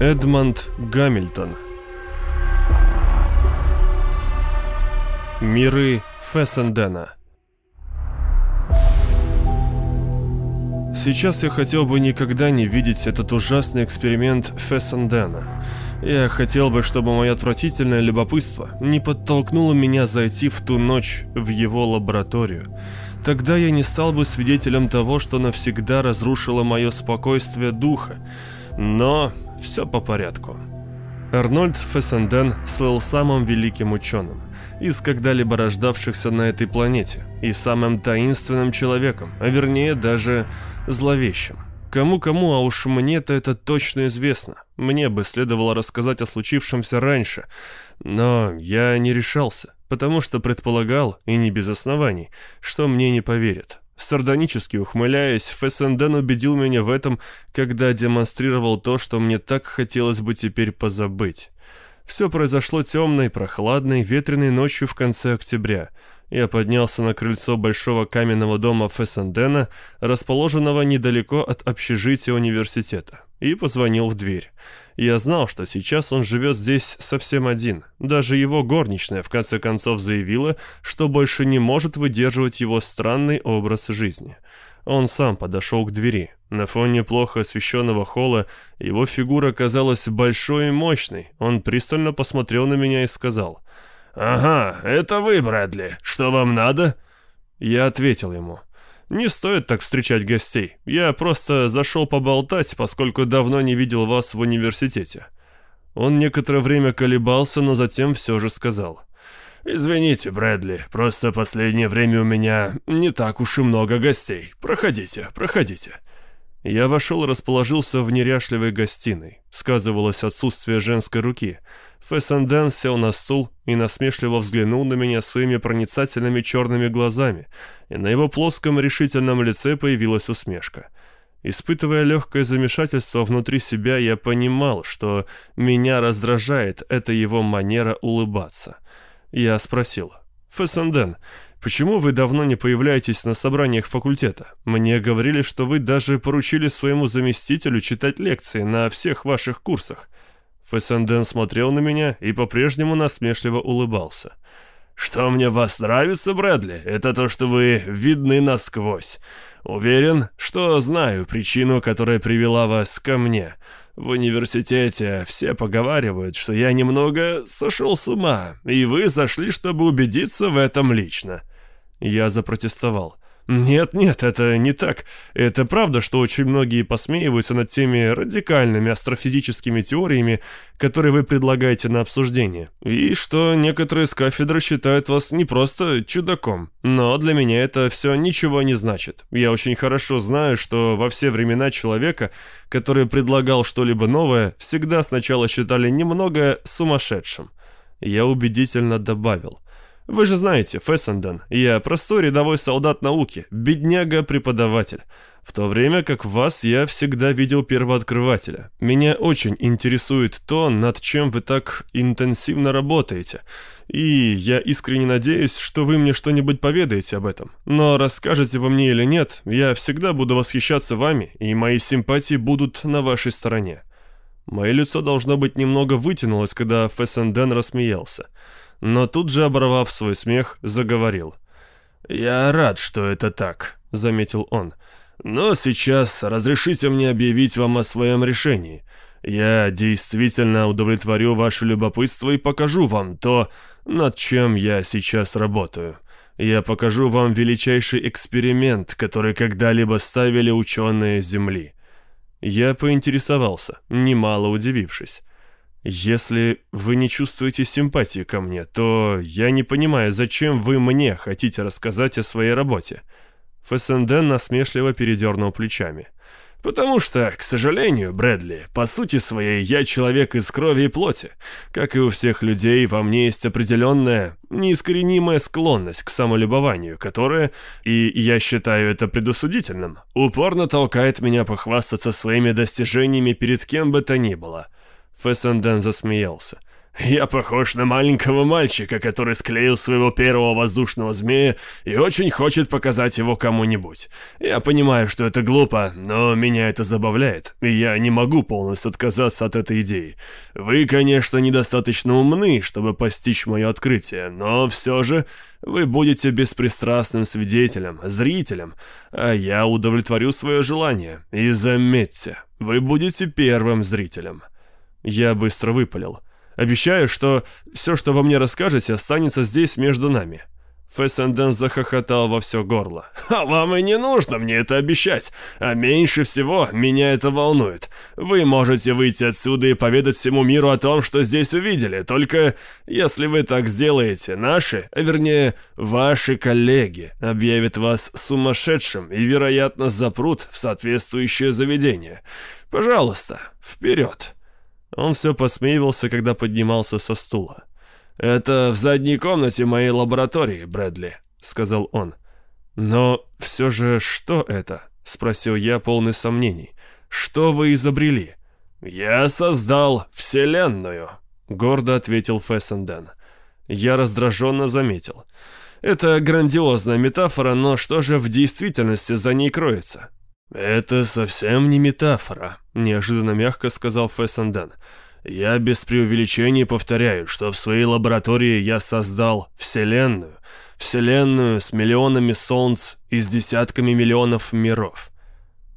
Эдмонд Гамильтон Миры Фессендена Сейчас я хотел бы никогда не видеть этот ужасный эксперимент Фессендена. Я хотел бы, чтобы мое отвратительное любопытство не подтолкнуло меня зайти в ту ночь в его лабораторию. Тогда я не стал бы свидетелем того, что навсегда разрушило мое спокойствие духа. Но все по порядку. Арнольд Фессенден слыл самым великим ученым из когда-либо рождавшихся на этой планете и самым таинственным человеком, а вернее даже зловещим. Кому-кому, а уж мне-то это точно известно. Мне бы следовало рассказать о случившемся раньше, но я не решался, потому что предполагал, и не без оснований, что мне не поверят. Сардонически ухмыляясь, Фессенден убедил меня в этом, когда демонстрировал то, что мне так хотелось бы теперь позабыть. Все произошло темной, прохладной, ветреной ночью в конце октября – я поднялся на крыльцо большого каменного дома Фессендена, расположенного недалеко от общежития университета, и позвонил в дверь. Я знал, что сейчас он живет здесь совсем один. Даже его горничная в конце концов заявила, что больше не может выдерживать его странный образ жизни. Он сам подошел к двери. На фоне плохо освещенного холла его фигура казалась большой и мощной. Он пристально посмотрел на меня и сказал – «Ага, это вы, Брэдли. Что вам надо?» Я ответил ему. «Не стоит так встречать гостей. Я просто зашел поболтать, поскольку давно не видел вас в университете». Он некоторое время колебался, но затем все же сказал. «Извините, Брэдли, просто последнее время у меня не так уж и много гостей. Проходите, проходите». Я вошел и расположился в неряшливой гостиной. Сказывалось отсутствие женской руки. Фессенден сел на стул и насмешливо взглянул на меня своими проницательными черными глазами, и на его плоском решительном лице появилась усмешка. Испытывая легкое замешательство внутри себя, я понимал, что меня раздражает эта его манера улыбаться. Я спросил, «Фессенден, Почему вы давно не появляетесь на собраниях факультета? Мне говорили, что вы даже поручили своему заместителю читать лекции на всех ваших курсах». Фессенден смотрел на меня и по-прежнему насмешливо улыбался. «Что мне вас нравится, Брэдли, это то, что вы видны насквозь. Уверен, что знаю причину, которая привела вас ко мне. В университете все поговаривают, что я немного сошел с ума, и вы зашли, чтобы убедиться в этом лично». Я запротестовал. «Нет-нет, это не так. Это правда, что очень многие посмеиваются над теми радикальными астрофизическими теориями, которые вы предлагаете на обсуждение, и что некоторые с кафедры считают вас не просто чудаком. Но для меня это все ничего не значит. Я очень хорошо знаю, что во все времена человека, который предлагал что-либо новое, всегда сначала считали немного сумасшедшим». Я убедительно добавил – вы же знаете, Фессенден, я простой рядовой солдат науки, бедняга-преподаватель. В то время как вас я всегда видел первооткрывателя. Меня очень интересует то, над чем вы так интенсивно работаете. И я искренне надеюсь, что вы мне что-нибудь поведаете об этом. Но расскажете вы мне или нет, я всегда буду восхищаться вами, и мои симпатии будут на вашей стороне. Мое лицо должно быть немного вытянулось, когда Фессенден рассмеялся но тут же, оборвав свой смех, заговорил. «Я рад, что это так», — заметил он. «Но сейчас разрешите мне объявить вам о своем решении. Я действительно удовлетворю ваше любопытство и покажу вам то, над чем я сейчас работаю. Я покажу вам величайший эксперимент, который когда-либо ставили ученые Земли». Я поинтересовался, немало удивившись. «Если вы не чувствуете симпатии ко мне, то я не понимаю, зачем вы мне хотите рассказать о своей работе?» Фессенден насмешливо передернул плечами. «Потому что, к сожалению, Брэдли, по сути своей я человек из крови и плоти. Как и у всех людей, во мне есть определенная, неискоренимая склонность к самолюбованию, которая, и я считаю это предосудительным, упорно толкает меня похвастаться своими достижениями перед кем бы то ни было». Фессенден засмеялся. Я похож на маленького мальчика, который склеил своего первого воздушного змея и очень хочет показать его кому-нибудь. Я понимаю, что это глупо, но меня это забавляет, и я не могу полностью отказаться от этой идеи. Вы, конечно, недостаточно умны, чтобы постичь мое открытие, но все же вы будете беспристрастным свидетелем, зрителем, а я удовлетворю свое желание. И заметьте, вы будете первым зрителем. Я быстро выпалил. Обещаю, что все, что вы мне расскажете, останется здесь между нами». Фессенден захохотал во все горло. «А вам и не нужно мне это обещать, а меньше всего меня это волнует. Вы можете выйти отсюда и поведать всему миру о том, что здесь увидели, только если вы так сделаете, наши, а вернее, ваши коллеги объявят вас сумасшедшим и, вероятно, запрут в соответствующее заведение. Пожалуйста, вперед!» Он все посмеивался, когда поднимался со стула. «Это в задней комнате моей лаборатории, Брэдли», — сказал он. «Но все же что это?» — спросил я, полный сомнений. «Что вы изобрели?» «Я создал Вселенную», — гордо ответил Фессенден. Я раздраженно заметил. «Это грандиозная метафора, но что же в действительности за ней кроется?» «Это совсем не метафора», — неожиданно мягко сказал Фессенден. «Я без преувеличений повторяю, что в своей лаборатории я создал Вселенную. Вселенную с миллионами солнц и с десятками миллионов миров».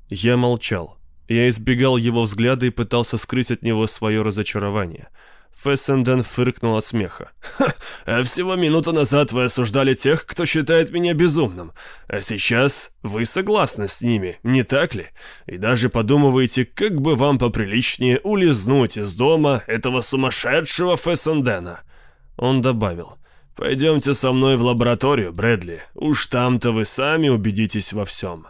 Я молчал. Я избегал его взгляда и пытался скрыть от него свое разочарование. Фессенден фыркнул от смеха. «Ха, а всего минуту назад вы осуждали тех, кто считает меня безумным. А сейчас вы согласны с ними, не так ли? И даже подумываете, как бы вам поприличнее улизнуть из дома этого сумасшедшего Фессендена». Он добавил. «Пойдемте со мной в лабораторию, Брэдли. Уж там-то вы сами убедитесь во всем».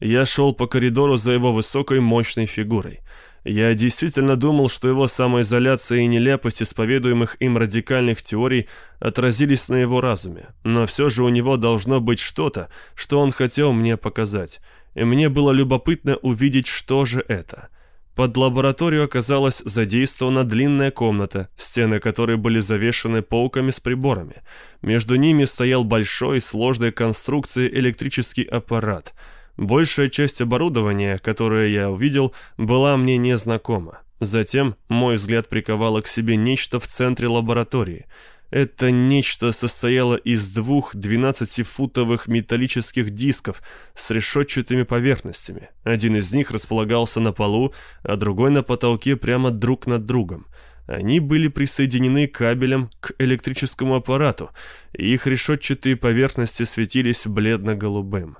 Я шел по коридору за его высокой мощной фигурой. Я действительно думал, что его самоизоляция и нелепость исповедуемых им радикальных теорий отразились на его разуме, но все же у него должно быть что-то, что он хотел мне показать, и мне было любопытно увидеть, что же это. Под лабораторию оказалась задействована длинная комната, стены которой были завешены полками с приборами. Между ними стоял большой сложной конструкции электрический аппарат — Большая часть оборудования, которое я увидел, была мне незнакома. Затем мой взгляд приковало к себе нечто в центре лаборатории. Это нечто состояло из двух 12-футовых металлических дисков с решетчатыми поверхностями. Один из них располагался на полу, а другой на потолке прямо друг над другом. Они были присоединены кабелем к электрическому аппарату, и их решетчатые поверхности светились бледно-голубым.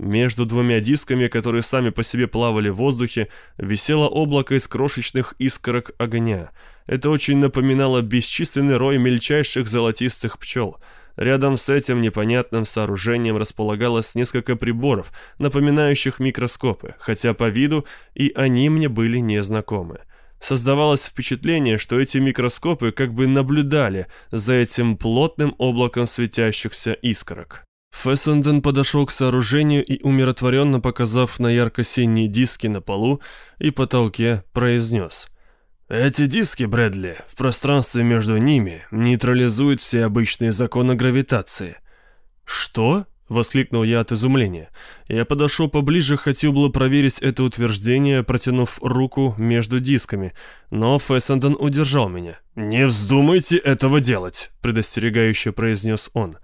Между двумя дисками, которые сами по себе плавали в воздухе, висело облако из крошечных искорок огня. Это очень напоминало бесчисленный рой мельчайших золотистых пчел. Рядом с этим непонятным сооружением располагалось несколько приборов, напоминающих микроскопы, хотя по виду и они мне были незнакомы. Создавалось впечатление, что эти микроскопы как бы наблюдали за этим плотным облаком светящихся искорок. Фессенден подошел к сооружению и, умиротворенно показав на ярко-синие диски на полу и потолке, произнес. «Эти диски, Брэдли, в пространстве между ними нейтрализуют все обычные законы гравитации». «Что?» — воскликнул я от изумления. Я подошел поближе, хотел было проверить это утверждение, протянув руку между дисками, но Фессенден удержал меня. «Не вздумайте этого делать», — предостерегающе произнес он. «Он».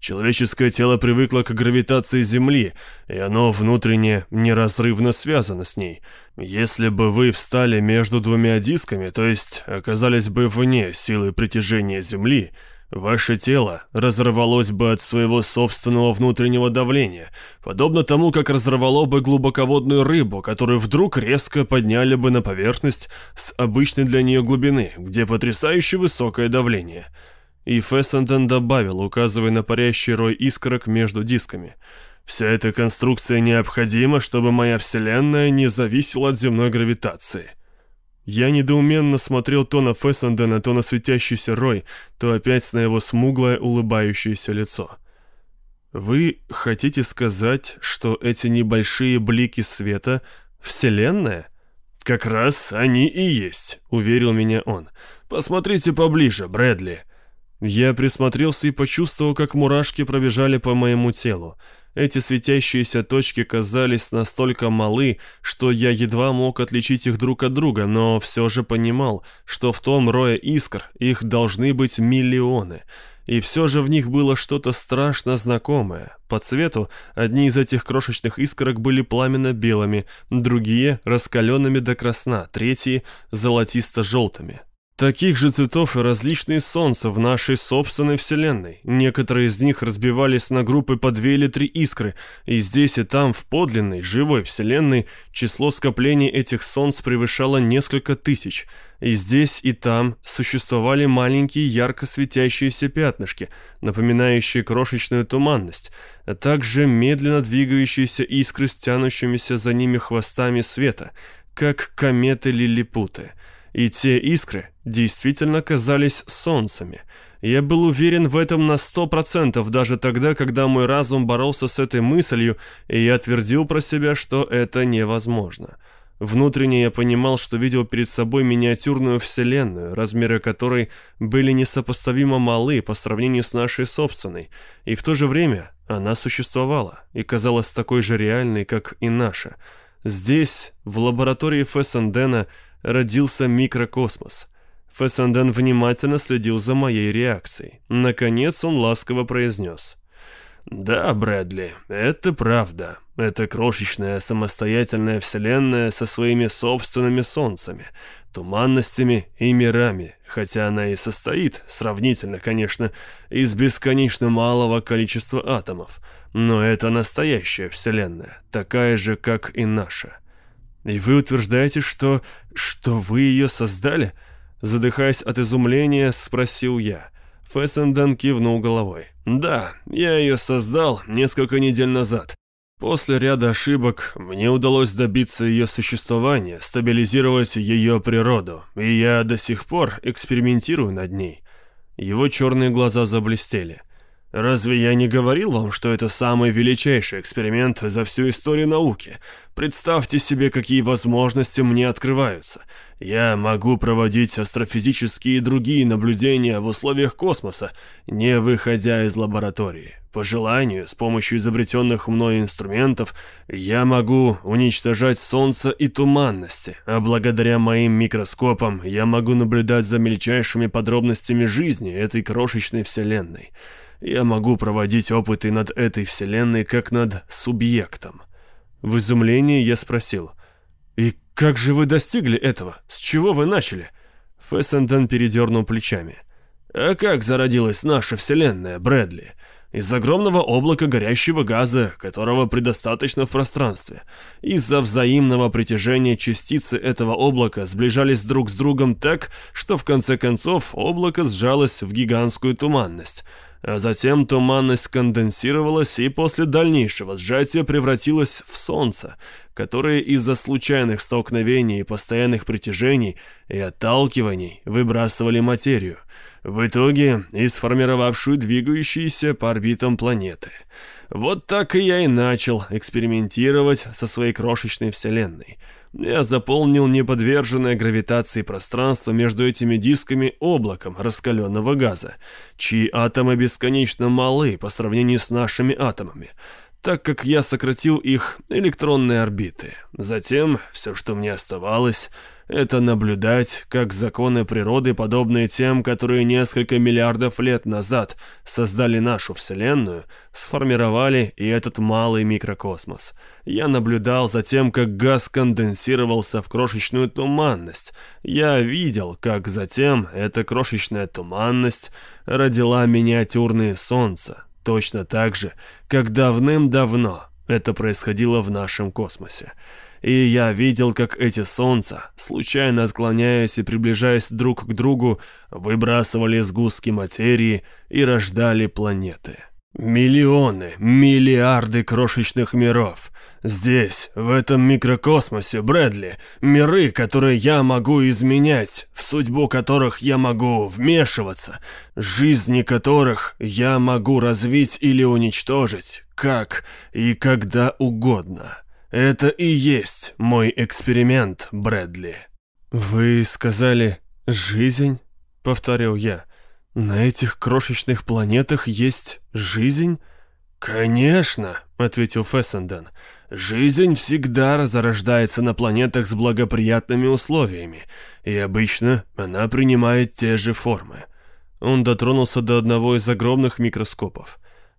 Человеческое тело привыкло к гравитации Земли, и оно внутренне неразрывно связано с ней. Если бы вы встали между двумя дисками, то есть оказались бы вне силы притяжения Земли, ваше тело разорвалось бы от своего собственного внутреннего давления, подобно тому, как разорвало бы глубоководную рыбу, которую вдруг резко подняли бы на поверхность с обычной для нее глубины, где потрясающе высокое давление – и Фессенден добавил, указывая на парящий рой искорок между дисками. «Вся эта конструкция необходима, чтобы моя Вселенная не зависела от земной гравитации». Я недоуменно смотрел то на Фессендена, то на светящийся рой, то опять на его смуглое улыбающееся лицо. «Вы хотите сказать, что эти небольшие блики света — Вселенная?» «Как раз они и есть», — уверил меня он. Посмотрите поближе, Брэдли». Я присмотрелся и почувствовал, как мурашки пробежали по моему телу. Эти светящиеся точки казались настолько малы, что я едва мог отличить их друг от друга, но все же понимал, что в том рое искр их должны быть миллионы. И все же в них было что-то страшно знакомое. По цвету одни из этих крошечных искорок были пламенно-белыми, другие — раскаленными до красна, третьи — золотисто-желтыми. Таких же цветов и различные солнца в нашей собственной Вселенной. Некоторые из них разбивались на группы по две или три искры, и здесь и там, в подлинной, живой Вселенной, число скоплений этих солнц превышало несколько тысяч. И здесь и там существовали маленькие ярко светящиеся пятнышки, напоминающие крошечную туманность, а также медленно двигающиеся искры с тянущимися за ними хвостами света, как кометы-лилипуты. И те искры действительно казались солнцами. Я был уверен в этом на сто процентов даже тогда, когда мой разум боролся с этой мыслью, и я твердил про себя, что это невозможно. Внутренне я понимал, что видел перед собой миниатюрную вселенную, размеры которой были несопоставимо малы по сравнению с нашей собственной, и в то же время она существовала и казалась такой же реальной, как и наша. Здесь, в лаборатории Фессендена, родился микрокосмос. Фессенден внимательно следил за моей реакцией. Наконец он ласково произнес. «Да, Брэдли, это правда. Это крошечная самостоятельная вселенная со своими собственными солнцами, туманностями и мирами, хотя она и состоит, сравнительно, конечно, из бесконечно малого количества атомов. Но это настоящая вселенная, такая же, как и наша. И вы утверждаете, что... что вы ее создали?» Задыхаясь от изумления, спросил я. Фессенден кивнул головой. «Да, я ее создал несколько недель назад. После ряда ошибок мне удалось добиться ее существования, стабилизировать ее природу, и я до сих пор экспериментирую над ней». Его черные глаза заблестели. Разве я не говорил вам, что это самый величайший эксперимент за всю историю науки? Представьте себе, какие возможности мне открываются. Я могу проводить астрофизические и другие наблюдения в условиях космоса, не выходя из лаборатории. По желанию, с помощью изобретенных мной инструментов, я могу уничтожать Солнце и туманности, а благодаря моим микроскопам я могу наблюдать за мельчайшими подробностями жизни этой крошечной Вселенной. Я могу проводить опыты над этой вселенной, как над субъектом. В изумлении я спросил, «И как же вы достигли этого? С чего вы начали?» Фессенден передернул плечами. «А как зародилась наша вселенная, Брэдли?» из огромного облака горящего газа, которого предостаточно в пространстве. Из-за взаимного притяжения частицы этого облака сближались друг с другом так, что в конце концов облако сжалось в гигантскую туманность – а затем туманность конденсировалась и после дальнейшего сжатия превратилась в солнце, которое из-за случайных столкновений и постоянных притяжений и отталкиваний выбрасывали материю, в итоге и сформировавшую двигающиеся по орбитам планеты. Вот так и я и начал экспериментировать со своей крошечной вселенной – я заполнил неподверженное гравитации пространство между этими дисками облаком раскаленного газа, чьи атомы бесконечно малы по сравнению с нашими атомами, так как я сократил их электронные орбиты. Затем все, что мне оставалось, это наблюдать, как законы природы, подобные тем, которые несколько миллиардов лет назад создали нашу Вселенную, сформировали и этот малый микрокосмос. Я наблюдал за тем, как газ конденсировался в крошечную туманность. Я видел, как затем эта крошечная туманность родила миниатюрные солнца, точно так же, как давным-давно это происходило в нашем космосе и я видел, как эти солнца, случайно отклоняясь и приближаясь друг к другу, выбрасывали сгустки материи и рождали планеты. Миллионы, миллиарды крошечных миров. Здесь, в этом микрокосмосе, Брэдли, миры, которые я могу изменять, в судьбу которых я могу вмешиваться, жизни которых я могу развить или уничтожить, как и когда угодно. Это и есть мой эксперимент, Брэдли. Вы сказали «жизнь»? — повторил я. «На этих крошечных планетах есть жизнь?» «Конечно», — ответил Фессенден. «Жизнь всегда зарождается на планетах с благоприятными условиями, и обычно она принимает те же формы». Он дотронулся до одного из огромных микроскопов.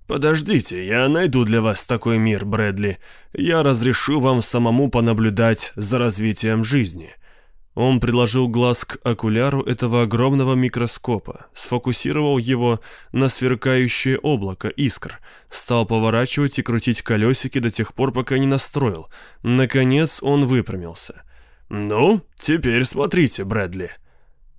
«Подождите, я найду для вас такой мир, Брэдли. Я разрешу вам самому понаблюдать за развитием жизни». Он приложил глаз к окуляру этого огромного микроскопа, сфокусировал его на сверкающее облако искр, стал поворачивать и крутить колесики до тех пор, пока не настроил. Наконец он выпрямился. «Ну, теперь смотрите, Брэдли».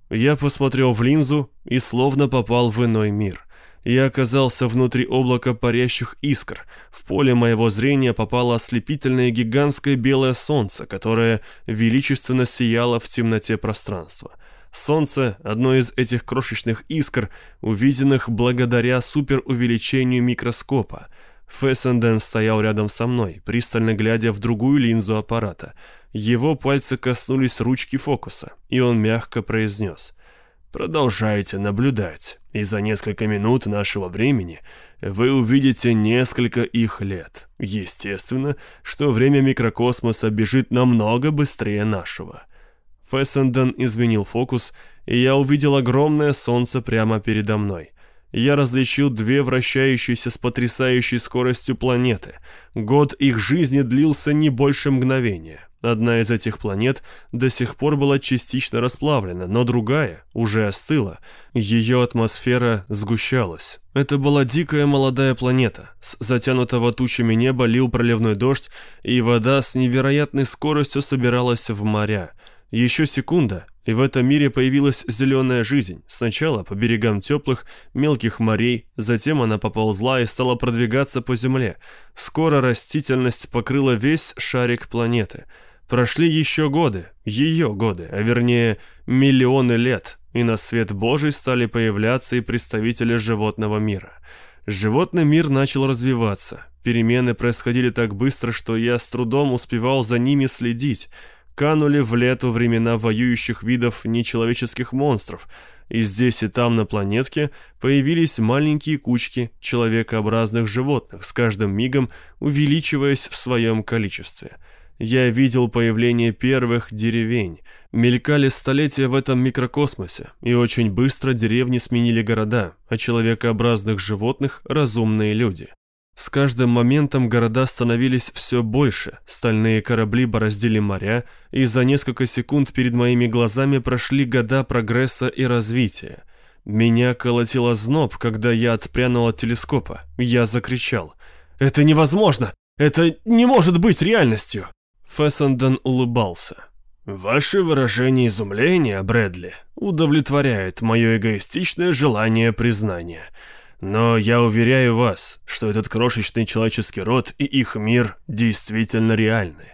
Я посмотрел в линзу и словно попал в иной мир. Я оказался внутри облака парящих искр. В поле моего зрения попало ослепительное гигантское белое солнце, которое величественно сияло в темноте пространства. Солнце — одно из этих крошечных искр, увиденных благодаря суперувеличению микроскопа. Фессенден стоял рядом со мной, пристально глядя в другую линзу аппарата. Его пальцы коснулись ручки фокуса, и он мягко произнес — Продолжайте наблюдать, и за несколько минут нашего времени вы увидите несколько их лет. Естественно, что время микрокосмоса бежит намного быстрее нашего. Фессенден изменил фокус, и я увидел огромное солнце прямо передо мной. Я различил две вращающиеся с потрясающей скоростью планеты. Год их жизни длился не больше мгновения. Одна из этих планет до сих пор была частично расплавлена, но другая уже остыла. Ее атмосфера сгущалась. Это была дикая молодая планета. С затянутого тучами неба лил проливной дождь, и вода с невероятной скоростью собиралась в моря. Еще секунда, и в этом мире появилась зеленая жизнь. Сначала по берегам теплых, мелких морей, затем она поползла и стала продвигаться по земле. Скоро растительность покрыла весь шарик планеты – Прошли еще годы, ее годы, а вернее миллионы лет, и на свет Божий стали появляться и представители животного мира. Животный мир начал развиваться. Перемены происходили так быстро, что я с трудом успевал за ними следить. Канули в лету времена воюющих видов нечеловеческих монстров, и здесь и там на планетке появились маленькие кучки человекообразных животных, с каждым мигом увеличиваясь в своем количестве – я видел появление первых деревень. Мелькали столетия в этом микрокосмосе, и очень быстро деревни сменили города, а человекообразных животных – разумные люди. С каждым моментом города становились все больше, стальные корабли бороздили моря, и за несколько секунд перед моими глазами прошли года прогресса и развития. Меня колотило зноб, когда я отпрянул от телескопа. Я закричал. «Это невозможно! Это не может быть реальностью!» Фессенден улыбался. «Ваше выражение изумления, Брэдли, удовлетворяет мое эгоистичное желание признания. Но я уверяю вас, что этот крошечный человеческий род и их мир действительно реальны».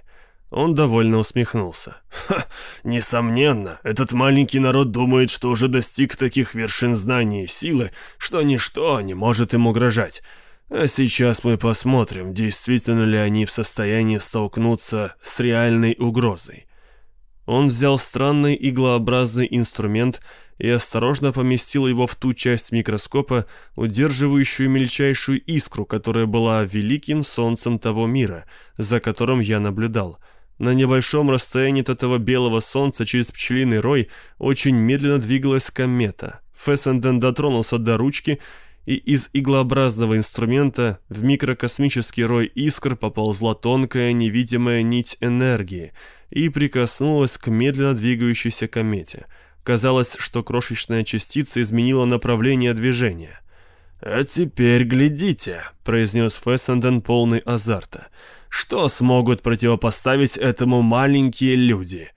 Он довольно усмехнулся. «Ха, несомненно, этот маленький народ думает, что уже достиг таких вершин знаний и силы, что ничто не может им угрожать. А сейчас мы посмотрим, действительно ли они в состоянии столкнуться с реальной угрозой. Он взял странный иглообразный инструмент и осторожно поместил его в ту часть микроскопа, удерживающую мельчайшую искру, которая была великим солнцем того мира, за которым я наблюдал. На небольшом расстоянии от этого белого солнца через пчелиный рой очень медленно двигалась комета. Фессенден дотронулся до ручки и из иглообразного инструмента в микрокосмический рой искр поползла тонкая невидимая нить энергии и прикоснулась к медленно двигающейся комете. Казалось, что крошечная частица изменила направление движения. «А теперь глядите», — произнес Фессенден полный азарта. «Что смогут противопоставить этому маленькие люди?»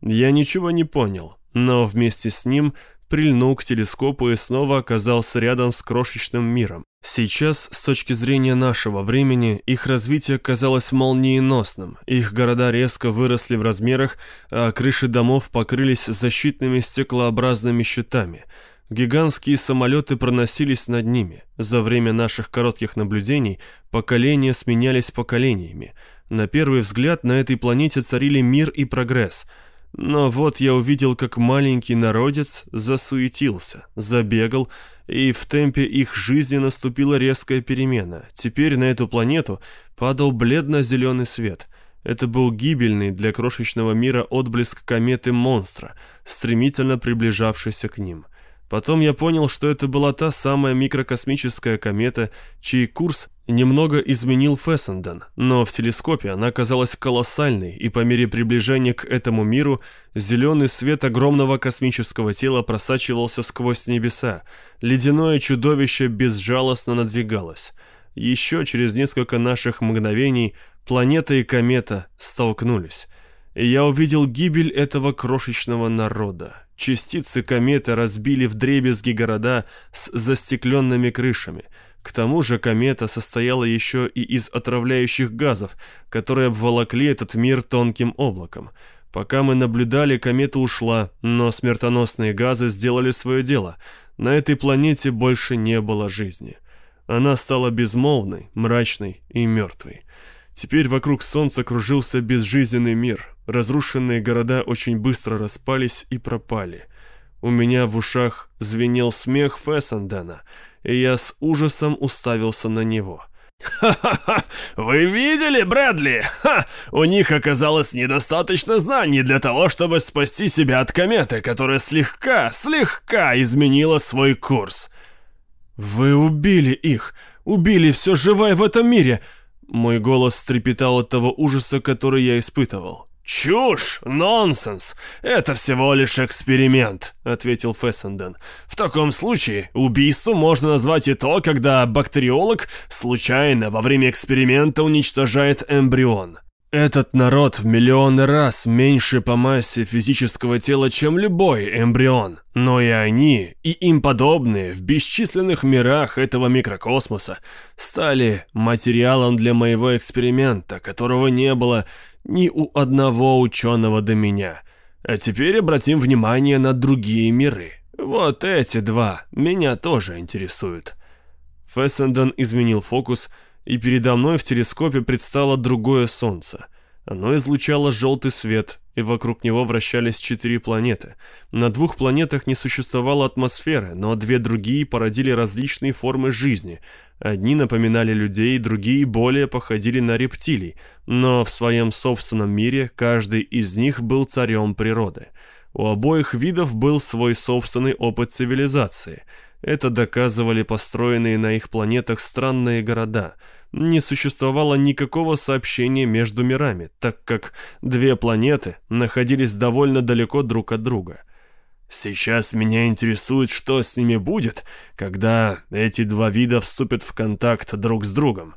Я ничего не понял, но вместе с ним прильнул к телескопу и снова оказался рядом с крошечным миром. Сейчас, с точки зрения нашего времени, их развитие казалось молниеносным. Их города резко выросли в размерах, а крыши домов покрылись защитными стеклообразными щитами. Гигантские самолеты проносились над ними. За время наших коротких наблюдений поколения сменялись поколениями. На первый взгляд на этой планете царили мир и прогресс – Но вот я увидел, как маленький народец засуетился, забегал, и в темпе их жизни наступила резкая перемена. Теперь на эту планету падал бледно-зеленый свет. Это был гибельный для крошечного мира отблеск кометы-монстра, стремительно приближавшейся к ним. Потом я понял, что это была та самая микрокосмическая комета, чей курс немного изменил Фессенден, но в телескопе она казалась колоссальной, и по мере приближения к этому миру зеленый свет огромного космического тела просачивался сквозь небеса. Ледяное чудовище безжалостно надвигалось. Еще через несколько наших мгновений планета и комета столкнулись. И я увидел гибель этого крошечного народа. Частицы кометы разбили вдребезги города с застекленными крышами. К тому же комета состояла еще и из отравляющих газов, которые обволокли этот мир тонким облаком. Пока мы наблюдали, комета ушла, но смертоносные газы сделали свое дело. На этой планете больше не было жизни. Она стала безмолвной, мрачной и мертвой. Теперь вокруг Солнца кружился безжизненный мир. Разрушенные города очень быстро распались и пропали. У меня в ушах звенел смех Фессендена, и я с ужасом уставился на него. «Ха-ха-ха! Вы видели, Брэдли? Ха! У них оказалось недостаточно знаний для того, чтобы спасти себя от кометы, которая слегка, слегка изменила свой курс». «Вы убили их! Убили все живое в этом мире!» Мой голос трепетал от того ужаса, который я испытывал. «Чушь! Нонсенс! Это всего лишь эксперимент», — ответил Фессенден. «В таком случае убийством можно назвать и то, когда бактериолог случайно во время эксперимента уничтожает эмбрион. Этот народ в миллионы раз меньше по массе физического тела, чем любой эмбрион. Но и они, и им подобные в бесчисленных мирах этого микрокосмоса стали материалом для моего эксперимента, которого не было ни у одного ученого до меня. А теперь обратим внимание на другие миры. Вот эти два меня тоже интересуют. Фессенден изменил фокус и передо мной в телескопе предстало другое солнце. Оно излучало желтый свет, и вокруг него вращались четыре планеты. На двух планетах не существовало атмосферы, но две другие породили различные формы жизни. Одни напоминали людей, другие более походили на рептилий, но в своем собственном мире каждый из них был царем природы. У обоих видов был свой собственный опыт цивилизации – это доказывали построенные на их планетах странные города. Не существовало никакого сообщения между мирами, так как две планеты находились довольно далеко друг от друга. Сейчас меня интересует, что с ними будет, когда эти два вида вступят в контакт друг с другом.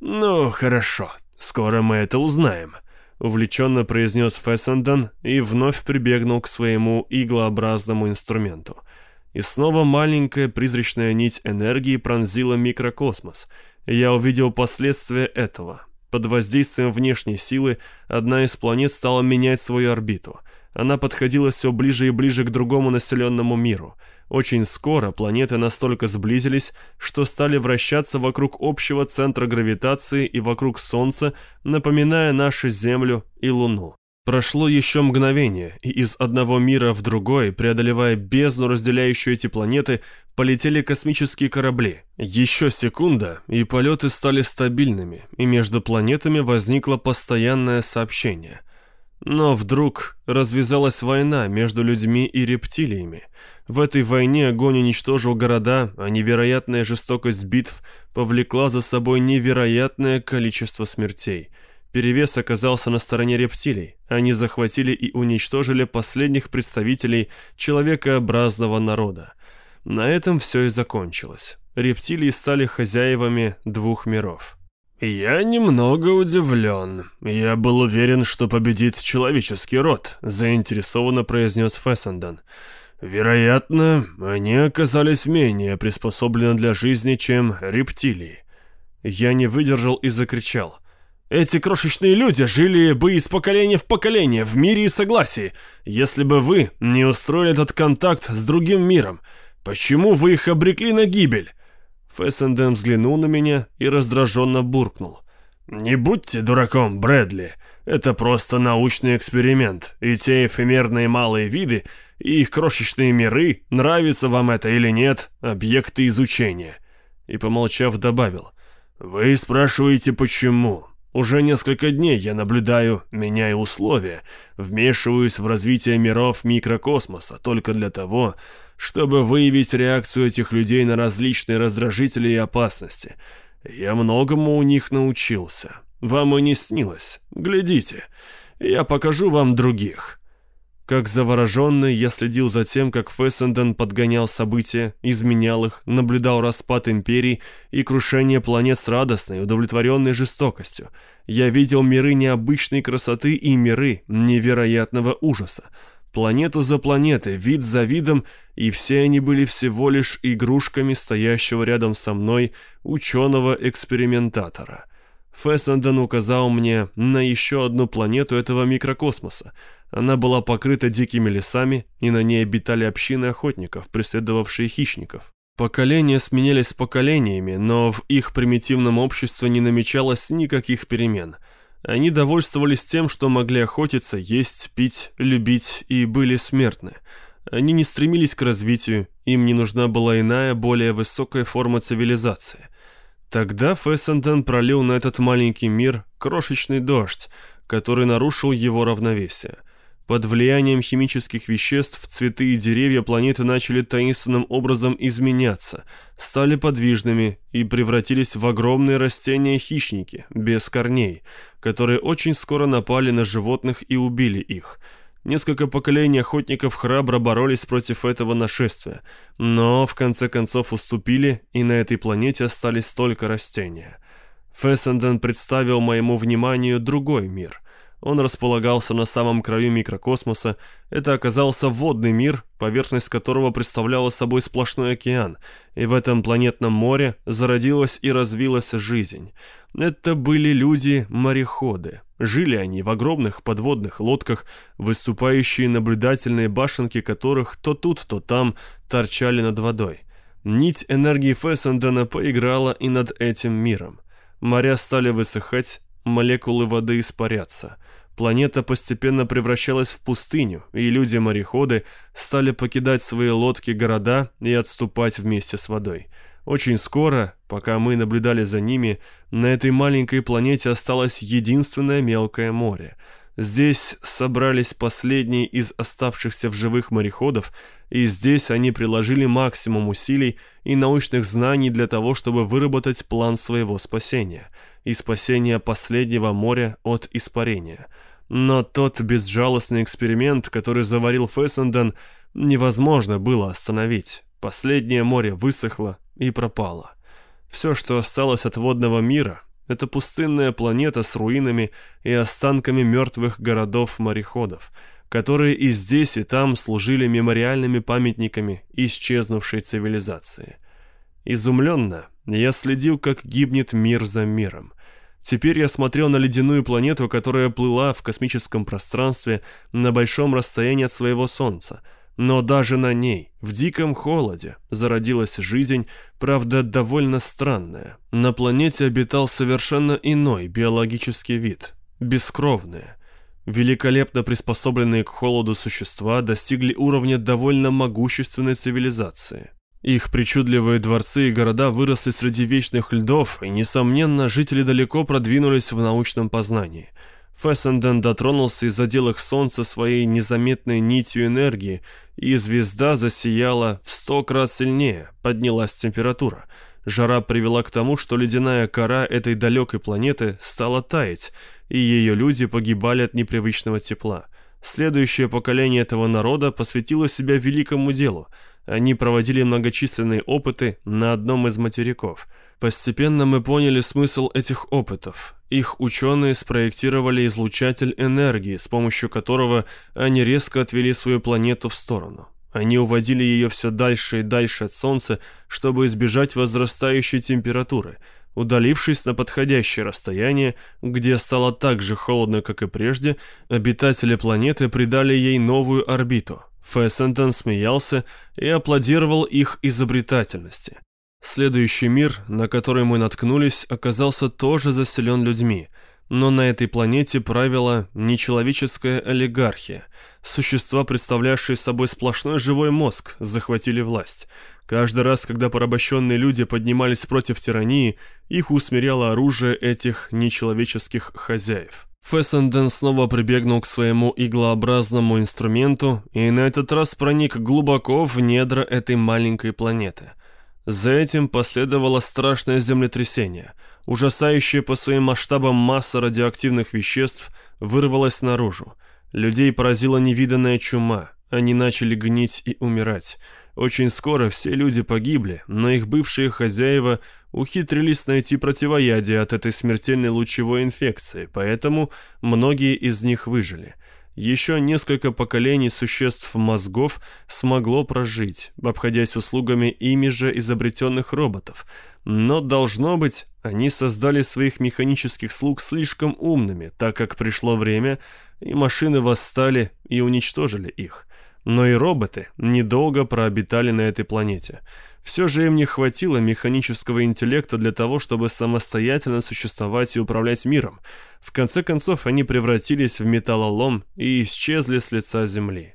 Ну, хорошо, скоро мы это узнаем. Увлеченно произнес Фессенден и вновь прибегнул к своему иглообразному инструменту — и снова маленькая призрачная нить энергии пронзила микрокосмос. я увидел последствия этого. Под воздействием внешней силы одна из планет стала менять свою орбиту. Она подходила все ближе и ближе к другому населенному миру. Очень скоро планеты настолько сблизились, что стали вращаться вокруг общего центра гравитации и вокруг Солнца, напоминая нашу Землю и Луну. Прошло еще мгновение, и из одного мира в другой, преодолевая бездну, разделяющую эти планеты, полетели космические корабли. Еще секунда, и полеты стали стабильными, и между планетами возникло постоянное сообщение. Но вдруг развязалась война между людьми и рептилиями. В этой войне огонь уничтожил города, а невероятная жестокость битв повлекла за собой невероятное количество смертей – Перевес оказался на стороне рептилий. Они захватили и уничтожили последних представителей человекообразного народа. На этом все и закончилось. Рептилии стали хозяевами двух миров. «Я немного удивлен. Я был уверен, что победит человеческий род», — заинтересованно произнес Фессенден. «Вероятно, они оказались менее приспособлены для жизни, чем рептилии». Я не выдержал и закричал. Эти крошечные люди жили бы из поколения в поколение, в мире и согласии, если бы вы не устроили этот контакт с другим миром. Почему вы их обрекли на гибель?» Фессенден взглянул на меня и раздраженно буркнул. «Не будьте дураком, Брэдли. Это просто научный эксперимент, и те эфемерные малые виды и их крошечные миры, нравится вам это или нет, объекты изучения». И, помолчав, добавил, «Вы спрашиваете, почему?» Уже несколько дней я наблюдаю, меняя условия, вмешиваюсь в развитие миров микрокосмоса только для того, чтобы выявить реакцию этих людей на различные раздражители и опасности. Я многому у них научился. Вам и не снилось. Глядите, я покажу вам других. Как завороженный, я следил за тем, как Фессенден подгонял события, изменял их, наблюдал распад империй и крушение планет с радостной, удовлетворенной жестокостью. Я видел миры необычной красоты и миры невероятного ужаса. Планету за планетой, вид за видом, и все они были всего лишь игрушками стоящего рядом со мной ученого-экспериментатора. Фессенден указал мне на еще одну планету этого микрокосмоса. Она была покрыта дикими лесами, и на ней обитали общины охотников, преследовавшие хищников. Поколения сменялись поколениями, но в их примитивном обществе не намечалось никаких перемен. Они довольствовались тем, что могли охотиться, есть, пить, любить и были смертны. Они не стремились к развитию, им не нужна была иная, более высокая форма цивилизации. Тогда Фессенден пролил на этот маленький мир крошечный дождь, который нарушил его равновесие. Под влиянием химических веществ цветы и деревья планеты начали таинственным образом изменяться, стали подвижными и превратились в огромные растения-хищники, без корней, которые очень скоро напали на животных и убили их – Несколько поколений охотников храбро боролись против этого нашествия, но в конце концов уступили, и на этой планете остались только растения. Фессенден представил моему вниманию другой мир. Он располагался на самом краю микрокосмоса. Это оказался водный мир, поверхность которого представляла собой сплошной океан, и в этом планетном море зародилась и развилась жизнь. Это были люди-мореходы. Жили они в огромных подводных лодках, выступающие наблюдательные башенки которых то тут, то там торчали над водой. Нить энергии Фессендена поиграла и над этим миром. Моря стали высыхать, молекулы воды испаряться. Планета постепенно превращалась в пустыню, и люди-мореходы стали покидать свои лодки-города и отступать вместе с водой. Очень скоро, пока мы наблюдали за ними, на этой маленькой планете осталось единственное мелкое море. Здесь собрались последние из оставшихся в живых мореходов, и здесь они приложили максимум усилий и научных знаний для того, чтобы выработать план своего спасения и спасения последнего моря от испарения. Но тот безжалостный эксперимент, который заварил Фессенден, невозможно было остановить. Последнее море высохло и пропало. Все, что осталось от водного мира, это пустынная планета с руинами и останками мертвых городов-мореходов, которые и здесь, и там служили мемориальными памятниками исчезнувшей цивилизации. Изумленно я следил, как гибнет мир за миром. Теперь я смотрел на ледяную планету, которая плыла в космическом пространстве на большом расстоянии от своего Солнца. Но даже на ней, в диком холоде, зародилась жизнь, правда, довольно странная. На планете обитал совершенно иной биологический вид – бескровные. Великолепно приспособленные к холоду существа достигли уровня довольно могущественной цивилизации. Их причудливые дворцы и города выросли среди вечных льдов, и, несомненно, жители далеко продвинулись в научном познании. Фессенден дотронулся и задел их солнце своей незаметной нитью энергии, и звезда засияла в сто крат сильнее, поднялась температура. Жара привела к тому, что ледяная кора этой далекой планеты стала таять, и ее люди погибали от непривычного тепла. Следующее поколение этого народа посвятило себя великому делу – они проводили многочисленные опыты на одном из материков. Постепенно мы поняли смысл этих опытов. Их ученые спроектировали излучатель энергии, с помощью которого они резко отвели свою планету в сторону. Они уводили ее все дальше и дальше от Солнца, чтобы избежать возрастающей температуры. Удалившись на подходящее расстояние, где стало так же холодно, как и прежде, обитатели планеты придали ей новую орбиту – Фессенден смеялся и аплодировал их изобретательности. Следующий мир, на который мы наткнулись, оказался тоже заселен людьми, но на этой планете правила нечеловеческая олигархия. Существа, представлявшие собой сплошной живой мозг, захватили власть. Каждый раз, когда порабощенные люди поднимались против тирании, их усмиряло оружие этих нечеловеческих хозяев. Фессенден снова прибегнул к своему иглообразному инструменту и на этот раз проник глубоко в недра этой маленькой планеты. За этим последовало страшное землетрясение. Ужасающая по своим масштабам масса радиоактивных веществ вырвалась наружу. Людей поразила невиданная чума. Они начали гнить и умирать. Очень скоро все люди погибли, но их бывшие хозяева ухитрились найти противоядие от этой смертельной лучевой инфекции, поэтому многие из них выжили. Еще несколько поколений существ мозгов смогло прожить, обходясь услугами ими же изобретенных роботов. Но, должно быть, они создали своих механических слуг слишком умными, так как пришло время, и машины восстали и уничтожили их. Но и роботы недолго прообитали на этой планете. Все же им не хватило механического интеллекта для того, чтобы самостоятельно существовать и управлять миром. В конце концов, они превратились в металлолом и исчезли с лица Земли.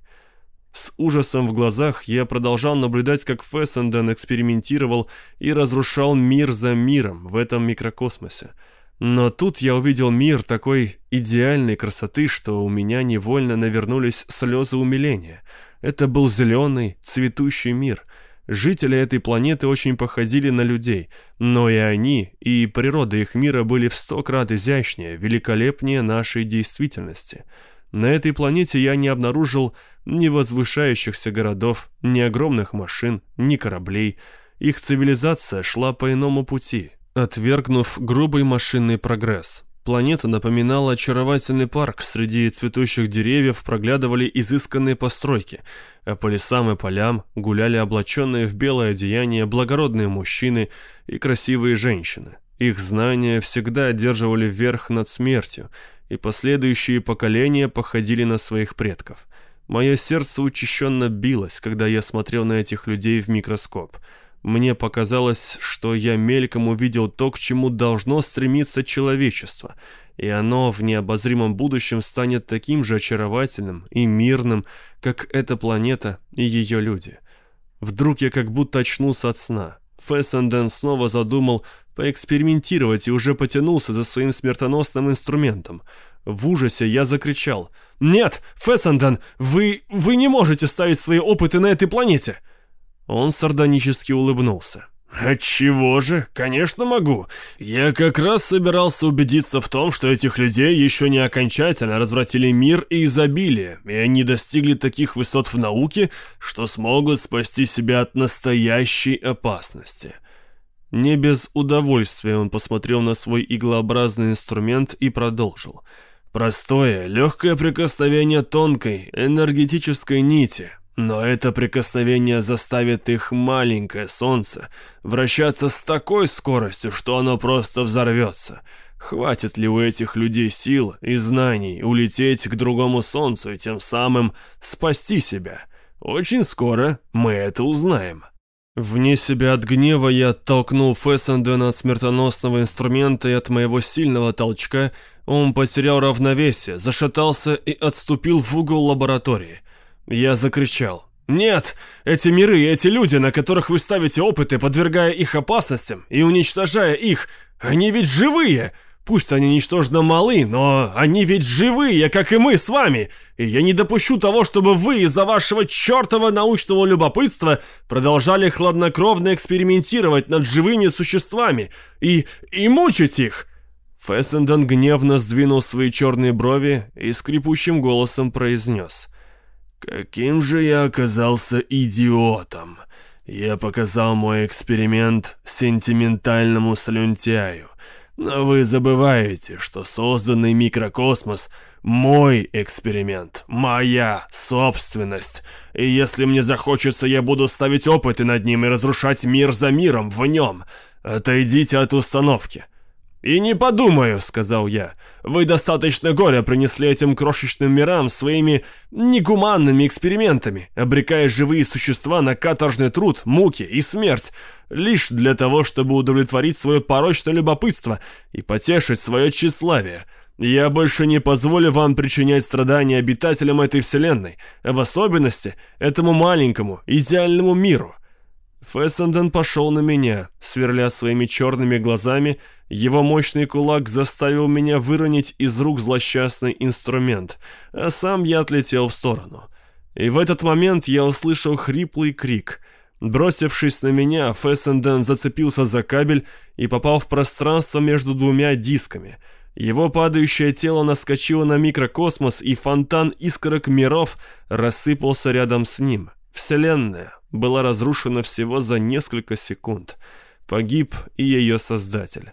С ужасом в глазах я продолжал наблюдать, как Фессенден экспериментировал и разрушал мир за миром в этом микрокосмосе. Но тут я увидел мир такой идеальной красоты, что у меня невольно навернулись слезы умиления. Это был зеленый, цветущий мир. Жители этой планеты очень походили на людей, но и они, и природа их мира были в сто крат изящнее, великолепнее нашей действительности. На этой планете я не обнаружил ни возвышающихся городов, ни огромных машин, ни кораблей. Их цивилизация шла по иному пути, отвергнув грубый машинный прогресс. Планета напоминала очаровательный парк, среди цветущих деревьев проглядывали изысканные постройки, а по лесам и полям гуляли облаченные в белое одеяние благородные мужчины и красивые женщины. Их знания всегда одерживали верх над смертью, и последующие поколения походили на своих предков. Мое сердце учащенно билось, когда я смотрел на этих людей в микроскоп – мне показалось, что я мельком увидел то, к чему должно стремиться человечество, и оно в необозримом будущем станет таким же очаровательным и мирным, как эта планета и ее люди. Вдруг я как будто очнулся от сна. Фессенден снова задумал поэкспериментировать и уже потянулся за своим смертоносным инструментом. В ужасе я закричал. «Нет, Фессенден, вы... вы не можете ставить свои опыты на этой планете!» Он сардонически улыбнулся. «Отчего же? Конечно могу. Я как раз собирался убедиться в том, что этих людей еще не окончательно развратили мир и изобилие, и они достигли таких высот в науке, что смогут спасти себя от настоящей опасности». Не без удовольствия он посмотрел на свой иглообразный инструмент и продолжил. «Простое, легкое прикосновение тонкой, энергетической нити, но это прикосновение заставит их маленькое солнце вращаться с такой скоростью, что оно просто взорвется. Хватит ли у этих людей сил и знаний улететь к другому солнцу и тем самым спасти себя? Очень скоро мы это узнаем. Вне себя от гнева я оттолкнул Фессендена от смертоносного инструмента и от моего сильного толчка он потерял равновесие, зашатался и отступил в угол лаборатории. Я закричал. «Нет! Эти миры эти люди, на которых вы ставите опыты, подвергая их опасностям и уничтожая их, они ведь живые! Пусть они ничтожно малы, но они ведь живые, как и мы с вами! И я не допущу того, чтобы вы из-за вашего чертова научного любопытства продолжали хладнокровно экспериментировать над живыми существами и... и мучить их!» Фессенден гневно сдвинул свои черные брови и скрипучим голосом произнес – Каким же я оказался идиотом. Я показал мой эксперимент сентиментальному слюнтяю. Но вы забываете, что созданный микрокосмос — мой эксперимент, моя собственность. И если мне захочется, я буду ставить опыты над ним и разрушать мир за миром в нем. Отойдите от установки. «И не подумаю», — сказал я. «Вы достаточно горя принесли этим крошечным мирам своими негуманными экспериментами, обрекая живые существа на каторжный труд, муки и смерть, лишь для того, чтобы удовлетворить свое порочное любопытство и потешить свое тщеславие. Я больше не позволю вам причинять страдания обитателям этой вселенной, в особенности этому маленькому, идеальному миру». Фессенден пошел на меня, сверля своими черными глазами, его мощный кулак заставил меня выронить из рук злосчастный инструмент, а сам я отлетел в сторону. И в этот момент я услышал хриплый крик. Бросившись на меня, Фессенден зацепился за кабель и попал в пространство между двумя дисками. Его падающее тело наскочило на микрокосмос, и фонтан искорок миров рассыпался рядом с ним. Вселенная была разрушена всего за несколько секунд. Погиб и ее создатель.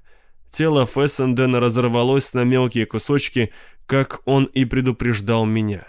Тело Фессендена разорвалось на мелкие кусочки, как он и предупреждал меня.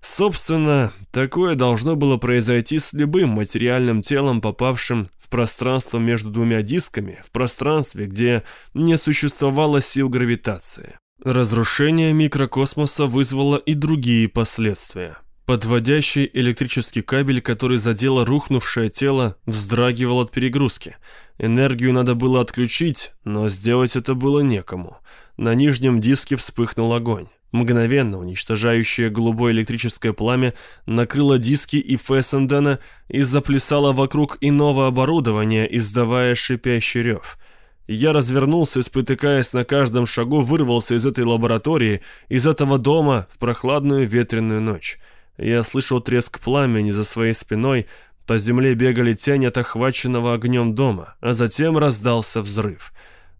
Собственно, такое должно было произойти с любым материальным телом, попавшим в пространство между двумя дисками, в пространстве, где не существовало сил гравитации. Разрушение микрокосмоса вызвало и другие последствия. Подводящий электрический кабель, который задело рухнувшее тело, вздрагивал от перегрузки. Энергию надо было отключить, но сделать это было некому. На нижнем диске вспыхнул огонь. Мгновенно уничтожающее голубое электрическое пламя накрыло диски и Фессендена и заплясало вокруг иного оборудования, издавая шипящий рев. Я развернулся спотыкаясь на каждом шагу, вырвался из этой лаборатории, из этого дома в прохладную ветреную ночь. Я слышал треск пламени за своей спиной, по земле бегали тени от охваченного огнем дома, а затем раздался взрыв.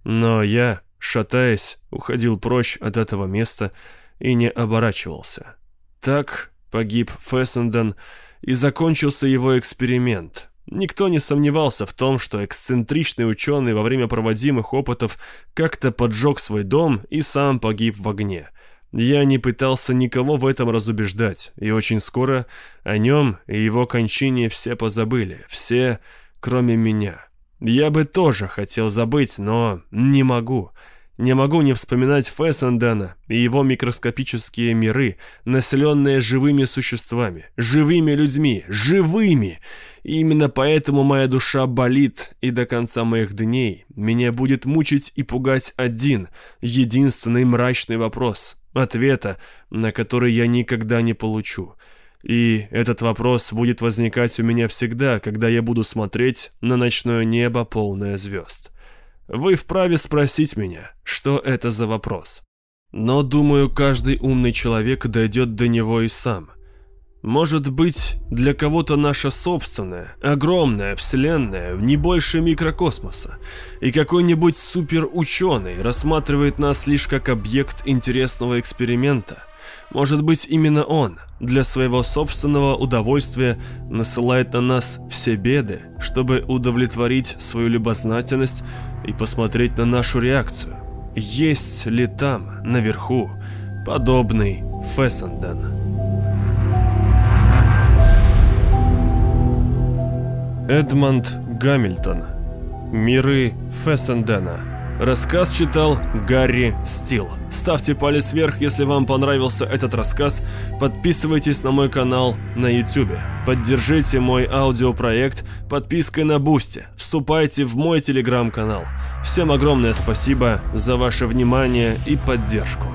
Но я, шатаясь, уходил прочь от этого места и не оборачивался. Так погиб Фессенден, и закончился его эксперимент. Никто не сомневался в том, что эксцентричный ученый во время проводимых опытов как-то поджег свой дом и сам погиб в огне – я не пытался никого в этом разубеждать, и очень скоро о нем и его кончине все позабыли, все, кроме меня. Я бы тоже хотел забыть, но не могу. Не могу не вспоминать Фессендена и его микроскопические миры, населенные живыми существами, живыми людьми, живыми. И именно поэтому моя душа болит, и до конца моих дней меня будет мучить и пугать один, единственный мрачный вопрос — ответа, на который я никогда не получу. И этот вопрос будет возникать у меня всегда, когда я буду смотреть на ночное небо, полное звезд. Вы вправе спросить меня, что это за вопрос. Но, думаю, каждый умный человек дойдет до него и сам – может быть, для кого-то наша собственная, огромная вселенная не больше микрокосмоса, и какой-нибудь суперученый рассматривает нас лишь как объект интересного эксперимента. Может быть, именно он для своего собственного удовольствия насылает на нас все беды, чтобы удовлетворить свою любознательность и посмотреть на нашу реакцию. Есть ли там, наверху, подобный Фессенден? Эдмонд Гамильтон. Миры Фессендена. Рассказ читал Гарри Стил. Ставьте палец вверх, если вам понравился этот рассказ. Подписывайтесь на мой канал на YouTube. Поддержите мой аудиопроект подпиской на Boosty. Вступайте в мой телеграм-канал. Всем огромное спасибо за ваше внимание и поддержку.